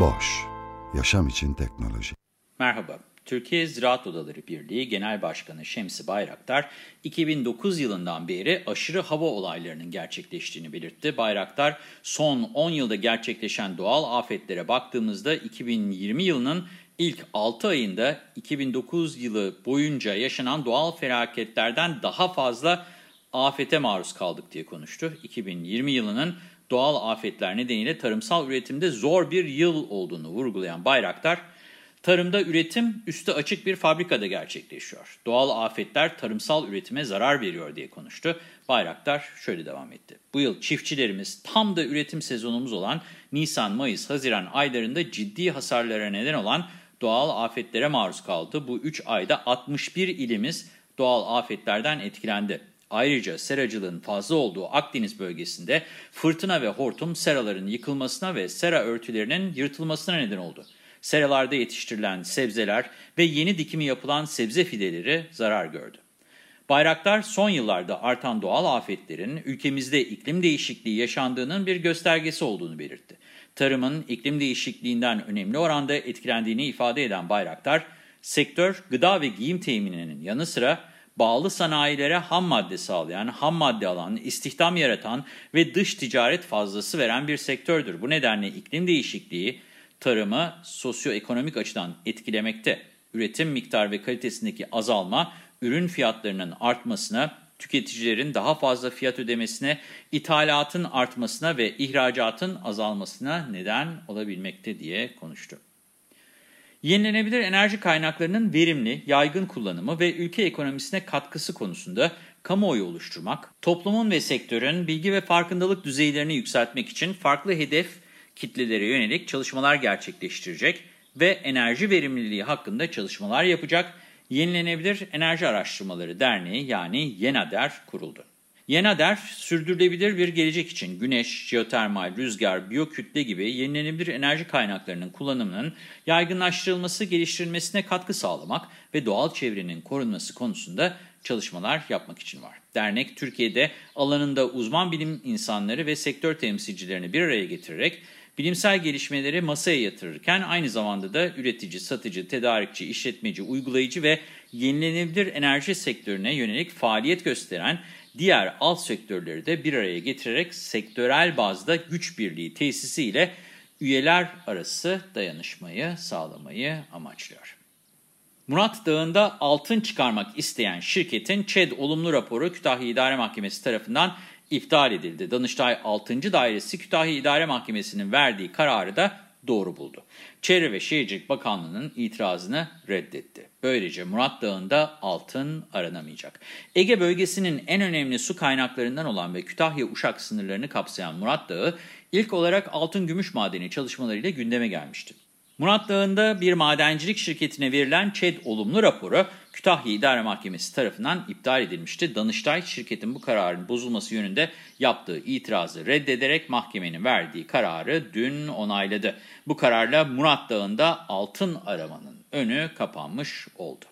Boş, yaşam için teknoloji. Merhaba, Türkiye Ziraat Odaları Birliği Genel Başkanı Şemsi Bayraktar, 2009 yılından beri aşırı hava olaylarının gerçekleştiğini belirtti. Bayraktar, son 10 yılda gerçekleşen doğal afetlere baktığımızda 2020 yılının ilk 6 ayında 2009 yılı boyunca yaşanan doğal felaketlerden daha fazla afete maruz kaldık diye konuştu. 2020 yılının doğal afetler nedeniyle tarımsal üretimde zor bir yıl olduğunu vurgulayan Bayraktar, tarımda üretim üstü açık bir fabrikada gerçekleşiyor. Doğal afetler tarımsal üretime zarar veriyor diye konuştu. Bayraktar şöyle devam etti. Bu yıl çiftçilerimiz tam da üretim sezonumuz olan Nisan, Mayıs, Haziran aylarında ciddi hasarlara neden olan doğal afetlere maruz kaldı. Bu 3 ayda 61 ilimiz doğal afetlerden etkilendi. Ayrıca seracılığın fazla olduğu Akdeniz bölgesinde fırtına ve hortum seraların yıkılmasına ve sera örtülerinin yırtılmasına neden oldu. Seralarda yetiştirilen sebzeler ve yeni dikimi yapılan sebze fideleri zarar gördü. Bayraktar son yıllarda artan doğal afetlerin ülkemizde iklim değişikliği yaşandığının bir göstergesi olduğunu belirtti. Tarımın iklim değişikliğinden önemli oranda etkilendiğini ifade eden Bayraktar, sektör gıda ve giyim temininin yanı sıra bağlı sanayilere ham madde sağlayan, ham madde alan, istihdam yaratan ve dış ticaret fazlası veren bir sektördür. Bu nedenle iklim değişikliği tarımı sosyoekonomik açıdan etkilemekte. Üretim miktar ve kalitesindeki azalma, ürün fiyatlarının artmasına, tüketicilerin daha fazla fiyat ödemesine, ithalatın artmasına ve ihracatın azalmasına neden olabilmekte diye konuştu. Yenilenebilir enerji kaynaklarının verimli, yaygın kullanımı ve ülke ekonomisine katkısı konusunda kamuoyu oluşturmak, toplumun ve sektörün bilgi ve farkındalık düzeylerini yükseltmek için farklı hedef kitlelere yönelik çalışmalar gerçekleştirecek ve enerji verimliliği hakkında çalışmalar yapacak Yenilenebilir Enerji Araştırmaları Derneği yani YENADER kuruldu. YENADER, sürdürülebilir bir gelecek için güneş, jeotermal, rüzgar, biyokütle gibi yenilenebilir enerji kaynaklarının kullanımının yaygınlaştırılması, geliştirilmesine katkı sağlamak ve doğal çevrenin korunması konusunda çalışmalar yapmak için var. Dernek, Türkiye'de alanında uzman bilim insanları ve sektör temsilcilerini bir araya getirerek bilimsel gelişmeleri masaya yatırırken aynı zamanda da üretici, satıcı, tedarikçi, işletmeci, uygulayıcı ve yenilenebilir enerji sektörüne yönelik faaliyet gösteren diğer alt sektörleri de bir araya getirerek sektörel bazda güç birliği tesisiyle üyeler arası dayanışmayı sağlamayı amaçlıyor. Murat Dağı'nda altın çıkarmak isteyen şirketin ÇED olumlu raporu Kütahya İdare Mahkemesi tarafından iptal edildi. Danıştay 6. Dairesi Kütahya İdare Mahkemesi'nin verdiği kararı da doğru buldu. Çevre ve Şehircilik Bakanlığı'nın itirazını reddetti. Böylece Murat Dağı'nda altın aranamayacak. Ege bölgesinin en önemli su kaynaklarından olan ve Kütahya-Uşak sınırlarını kapsayan Murat Dağı ilk olarak altın-gümüş madeni çalışmalarıyla gündeme gelmişti. Murat Dağı'nda bir madencilik şirketine verilen ÇED olumlu raporu Kütahya İdare Mahkemesi tarafından iptal edilmişti. Danıştay şirketin bu kararın bozulması yönünde yaptığı itirazı reddederek mahkemenin verdiği kararı dün onayladı. Bu kararla Murat Dağı'nda altın aramanın önü kapanmış oldu.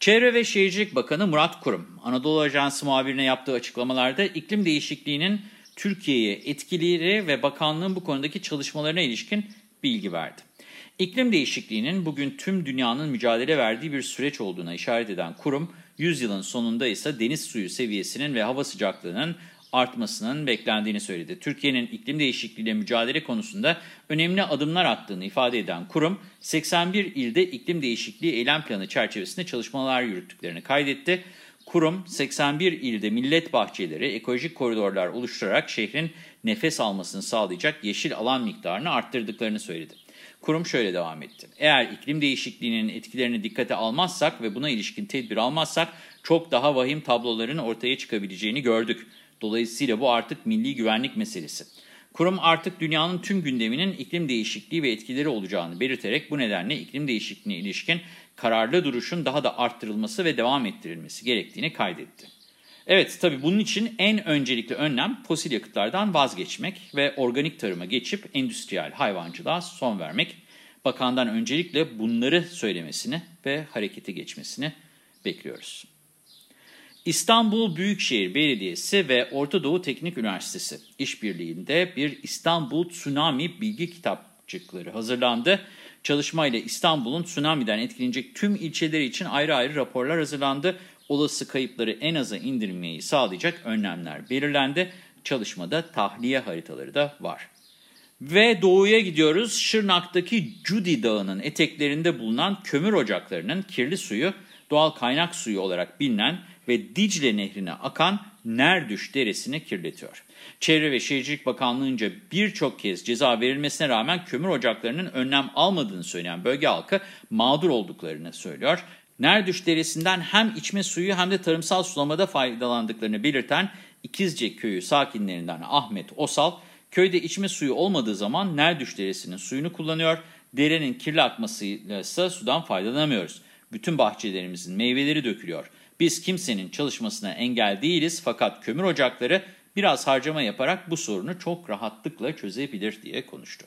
Çevre ve Şehircilik Bakanı Murat Kurum, Anadolu Ajansı muhabirine yaptığı açıklamalarda iklim değişikliğinin Türkiye'ye etkileri ve bakanlığın bu konudaki çalışmalarına ilişkin bilgi verdi. İklim değişikliğinin bugün tüm dünyanın mücadele verdiği bir süreç olduğuna işaret eden kurum, 100 yılın sonunda ise deniz suyu seviyesinin ve hava sıcaklığının artmasının beklendiğini söyledi. Türkiye'nin iklim değişikliğiyle mücadele konusunda önemli adımlar attığını ifade eden kurum, 81 ilde iklim değişikliği eylem planı çerçevesinde çalışmalar yürüttüklerini kaydetti. Kurum, 81 ilde millet bahçeleri, ekolojik koridorlar oluşturarak şehrin nefes almasını sağlayacak yeşil alan miktarını arttırdıklarını söyledi. Kurum şöyle devam etti. Eğer iklim değişikliğinin etkilerini dikkate almazsak ve buna ilişkin tedbir almazsak çok daha vahim tabloların ortaya çıkabileceğini gördük. Dolayısıyla bu artık milli güvenlik meselesi. Kurum artık dünyanın tüm gündeminin iklim değişikliği ve etkileri olacağını belirterek bu nedenle iklim değişikliğine ilişkin kararlı duruşun daha da arttırılması ve devam ettirilmesi gerektiğini kaydetti. Evet tabii bunun için en öncelikli önlem fosil yakıtlardan vazgeçmek ve organik tarıma geçip endüstriyel hayvancılığa son vermek. Bakandan öncelikle bunları söylemesini ve harekete geçmesini bekliyoruz. İstanbul Büyükşehir Belediyesi ve Orta Doğu Teknik Üniversitesi işbirliğinde bir İstanbul Tsunami bilgi kitapçıkları hazırlandı. Çalışmayla İstanbul'un tsunami'den etkilenecek tüm ilçeleri için ayrı ayrı raporlar hazırlandı. Olası kayıpları en aza indirmeyi sağlayacak önlemler belirlendi. Çalışmada tahliye haritaları da var. Ve doğuya gidiyoruz. Şırnak'taki Cudi Dağı'nın eteklerinde bulunan kömür ocaklarının kirli suyu doğal kaynak suyu olarak bilinen ve Dicle Nehri'ne akan Nerdüş Deresi'ni kirletiyor. Çevre ve Şehircilik Bakanlığı'nca birçok kez ceza verilmesine rağmen kömür ocaklarının önlem almadığını söyleyen bölge halkı mağdur olduklarını söylüyor. Nerdüş Deresi'nden hem içme suyu hem de tarımsal sulamada faydalandıklarını belirten İkizce Köyü sakinlerinden Ahmet Osal, köyde içme suyu olmadığı zaman Nerdüş Deresi'nin suyunu kullanıyor, derenin kirli akmasıyla ise sudan faydalanamıyoruz. Bütün bahçelerimizin meyveleri dökülüyor. Biz kimsenin çalışmasına engel değiliz fakat kömür ocakları biraz harcama yaparak bu sorunu çok rahatlıkla çözebilir diye konuştu.